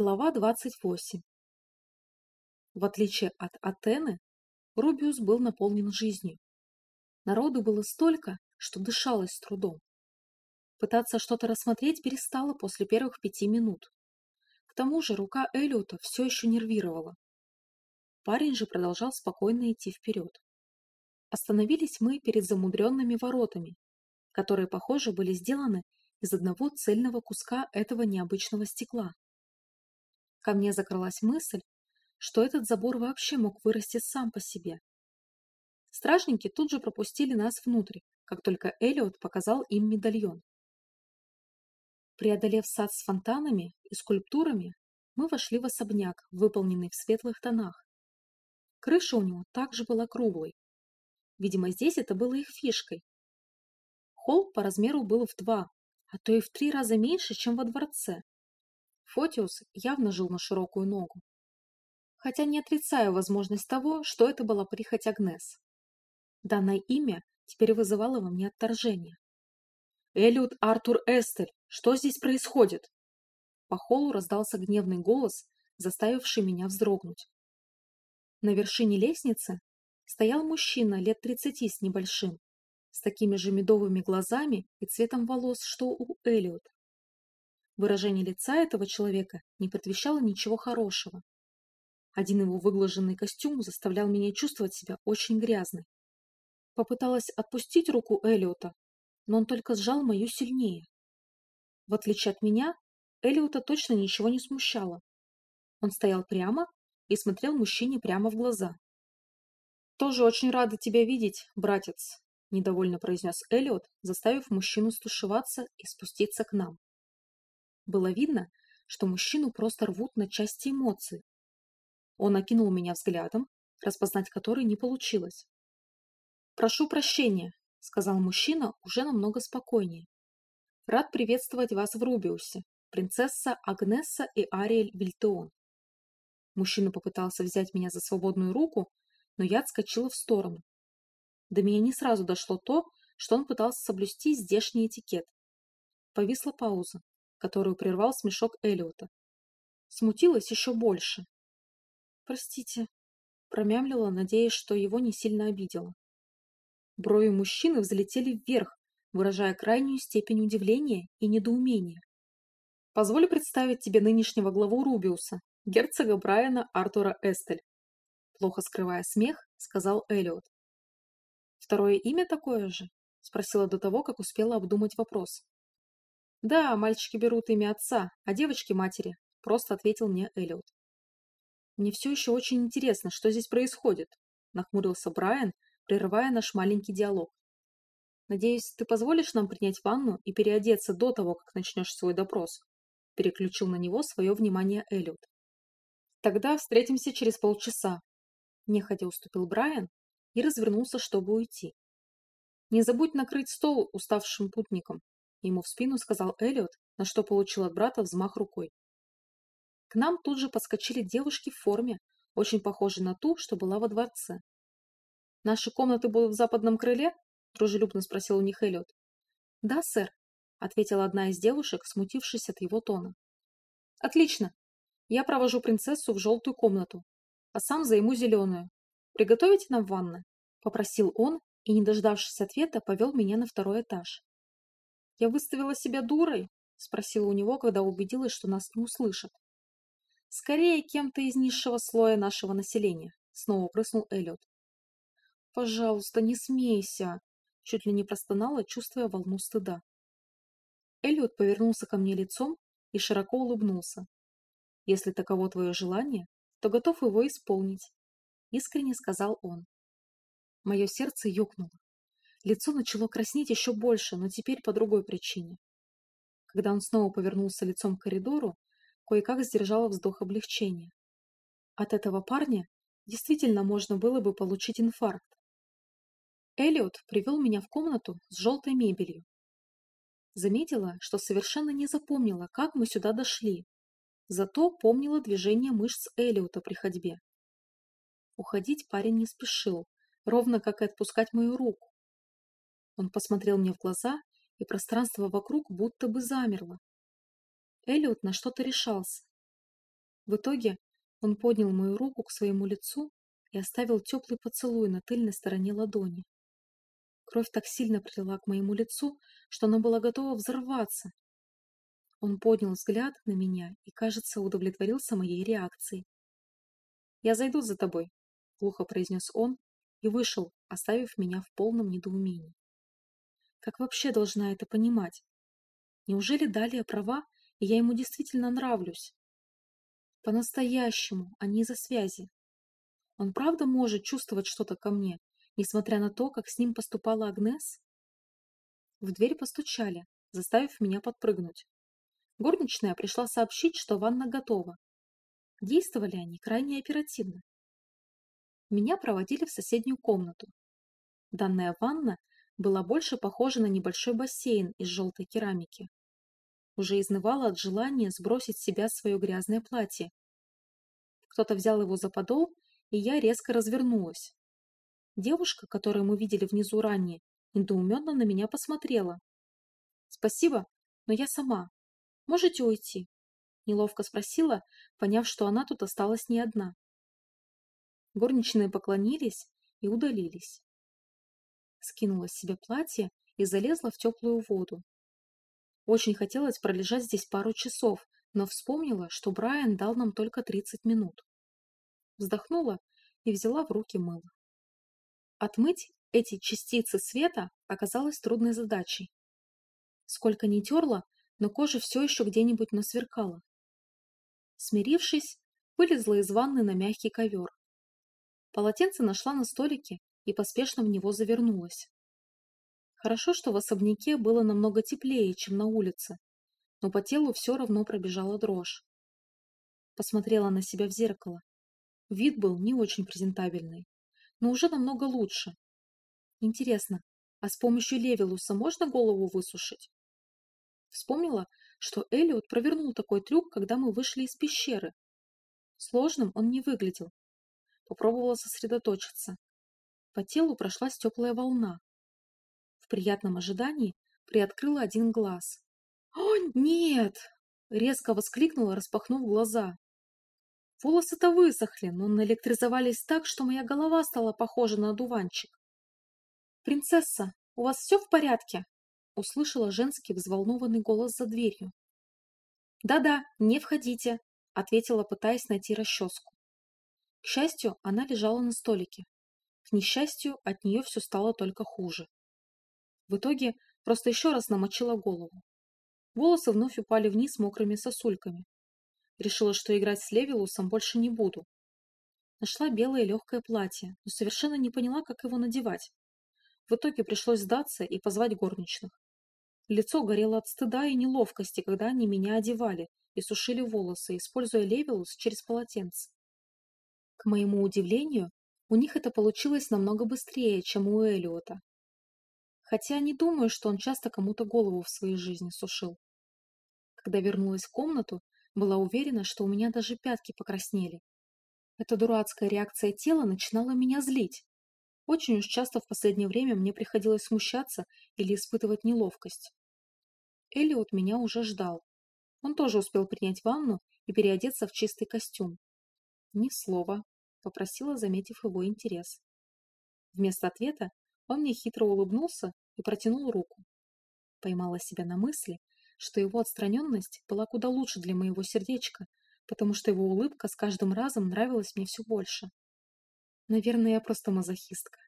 Глава 28 В отличие от Атены, Рубиус был наполнен жизнью. Народу было столько, что дышалось с трудом. Пытаться что-то рассмотреть перестала после первых пяти минут. К тому же рука Эллиота все еще нервировала. Парень же продолжал спокойно идти вперед. Остановились мы перед замудренными воротами, которые, похоже, были сделаны из одного цельного куска этого необычного стекла. Ко мне закралась мысль, что этот забор вообще мог вырасти сам по себе. Стражники тут же пропустили нас внутрь, как только Элиот показал им медальон. Преодолев сад с фонтанами и скульптурами, мы вошли в особняк, выполненный в светлых тонах. Крыша у него также была круглой. Видимо, здесь это было их фишкой. Холл по размеру был в два, а то и в три раза меньше, чем во дворце. Фотиус явно жил на широкую ногу. Хотя не отрицаю возможность того, что это была прихоть Агнес. Данное имя теперь вызывало во мне отторжение. «Эллиот Артур Эстель, что здесь происходит?» По холлу раздался гневный голос, заставивший меня вздрогнуть. На вершине лестницы стоял мужчина лет тридцати с небольшим, с такими же медовыми глазами и цветом волос, что у Эллиот. Выражение лица этого человека не предвещало ничего хорошего. Один его выглаженный костюм заставлял меня чувствовать себя очень грязной. Попыталась отпустить руку Эллиота, но он только сжал мою сильнее. В отличие от меня, Эллиота точно ничего не смущало. Он стоял прямо и смотрел мужчине прямо в глаза. «Тоже очень рада тебя видеть, братец», — недовольно произнес Эллиот, заставив мужчину стушеваться и спуститься к нам. Было видно, что мужчину просто рвут на части эмоции. Он окинул меня взглядом, распознать который не получилось. «Прошу прощения», — сказал мужчина уже намного спокойнее. «Рад приветствовать вас в Рубиусе, принцесса Агнесса и Ариэль Вильтеон». Мужчина попытался взять меня за свободную руку, но я отскочила в сторону. До меня не сразу дошло то, что он пытался соблюсти здешний этикет. Повисла пауза которую прервал смешок Элиота. Смутилась еще больше. «Простите», — промямлила, надеясь, что его не сильно обидела. Брови мужчины взлетели вверх, выражая крайнюю степень удивления и недоумения. «Позволь представить тебе нынешнего главу Рубиуса, герцога Брайана Артура Эстель», плохо скрывая смех, сказал Элиот. «Второе имя такое же?» — спросила до того, как успела обдумать вопрос. «Да, мальчики берут имя отца, а девочки – матери», – просто ответил мне Эллиот. «Мне все еще очень интересно, что здесь происходит», – нахмурился Брайан, прерывая наш маленький диалог. «Надеюсь, ты позволишь нам принять ванну и переодеться до того, как начнешь свой допрос?» – переключил на него свое внимание Эллиот. «Тогда встретимся через полчаса», – нехотя уступил Брайан и развернулся, чтобы уйти. «Не забудь накрыть стол уставшим путникам», Ему в спину сказал Эллиот, на что получил от брата взмах рукой. К нам тут же подскочили девушки в форме, очень похожей на ту, что была во дворце. «Наши комнаты будут в западном крыле?» – дружелюбно спросил у них Эллиот. «Да, сэр», – ответила одна из девушек, смутившись от его тона. «Отлично. Я провожу принцессу в желтую комнату, а сам займу зеленую. Приготовите нам ванны?» – попросил он и, не дождавшись ответа, повел меня на второй этаж. «Я выставила себя дурой?» — спросила у него, когда убедилась, что нас не услышат. «Скорее кем-то из низшего слоя нашего населения», — снова прыснул Эллиот. «Пожалуйста, не смейся!» — чуть ли не простонала, чувствуя волну стыда. Эллиот повернулся ко мне лицом и широко улыбнулся. «Если таково твое желание, то готов его исполнить», — искренне сказал он. Мое сердце ёкнуло. Лицо начало краснеть еще больше, но теперь по другой причине. Когда он снова повернулся лицом к коридору, кое-как сдержала вздох облегчения. От этого парня действительно можно было бы получить инфаркт. Эллиот привел меня в комнату с желтой мебелью. Заметила, что совершенно не запомнила, как мы сюда дошли. Зато помнила движение мышц Эллиота при ходьбе. Уходить парень не спешил, ровно как и отпускать мою руку. Он посмотрел мне в глаза, и пространство вокруг будто бы замерло. Эллиот на что-то решался. В итоге он поднял мою руку к своему лицу и оставил теплый поцелуй на тыльной стороне ладони. Кровь так сильно прилила к моему лицу, что она была готова взорваться. Он поднял взгляд на меня и, кажется, удовлетворился моей реакцией. «Я зайду за тобой», — глухо произнес он и вышел, оставив меня в полном недоумении. Как вообще должна это понимать? Неужели Далия права, и я ему действительно нравлюсь? По-настоящему, а не из-за связи. Он правда может чувствовать что-то ко мне, несмотря на то, как с ним поступала Агнес? В дверь постучали, заставив меня подпрыгнуть. Горничная пришла сообщить, что ванна готова. Действовали они крайне оперативно. Меня проводили в соседнюю комнату. Данная ванна была больше похожа на небольшой бассейн из желтой керамики. Уже изнывала от желания сбросить с себя свое грязное платье. Кто-то взял его за подол, и я резко развернулась. Девушка, которую мы видели внизу ранее, недоуменно на меня посмотрела. «Спасибо, но я сама. Можете уйти?» Неловко спросила, поняв, что она тут осталась не одна. Горничные поклонились и удалились. Скинула с себя платье и залезла в теплую воду. Очень хотелось пролежать здесь пару часов, но вспомнила, что Брайан дал нам только 30 минут. Вздохнула и взяла в руки мыло. Отмыть эти частицы света оказалось трудной задачей. Сколько ни терла, но кожа все еще где-нибудь насверкала. Смирившись, вылезла из ванны на мягкий ковер. Полотенце нашла на столике и поспешно в него завернулась. Хорошо, что в особняке было намного теплее, чем на улице, но по телу все равно пробежала дрожь. Посмотрела на себя в зеркало. Вид был не очень презентабельный но уже намного лучше. Интересно, а с помощью Левелуса можно голову высушить? Вспомнила, что Элиот провернул такой трюк, когда мы вышли из пещеры. Сложным он не выглядел. Попробовала сосредоточиться. По телу прошлась теплая волна. В приятном ожидании приоткрыла один глаз. «О, нет!» — резко воскликнула, распахнув глаза. Волосы-то высохли, но наэлектризовались так, что моя голова стала похожа на одуванчик. «Принцесса, у вас все в порядке?» — услышала женский взволнованный голос за дверью. «Да-да, не входите», — ответила, пытаясь найти расческу. К счастью, она лежала на столике. К несчастью, от нее все стало только хуже. В итоге просто еще раз намочила голову. Волосы вновь упали вниз мокрыми сосульками. Решила, что играть с Левилусом больше не буду. Нашла белое легкое платье, но совершенно не поняла, как его надевать. В итоге пришлось сдаться и позвать горничных. Лицо горело от стыда и неловкости, когда они меня одевали и сушили волосы, используя Левилус через полотенце. К моему удивлению, у них это получилось намного быстрее, чем у Элиота. Хотя не думаю, что он часто кому-то голову в своей жизни сушил. Когда вернулась в комнату, была уверена, что у меня даже пятки покраснели. Эта дурацкая реакция тела начинала меня злить. Очень уж часто в последнее время мне приходилось смущаться или испытывать неловкость. Элиот меня уже ждал. Он тоже успел принять ванну и переодеться в чистый костюм. «Ни слова», — попросила, заметив его интерес. Вместо ответа он мне хитро улыбнулся и протянул руку. Поймала себя на мысли, что его отстраненность была куда лучше для моего сердечка, потому что его улыбка с каждым разом нравилась мне все больше. Наверное, я просто мазохистка.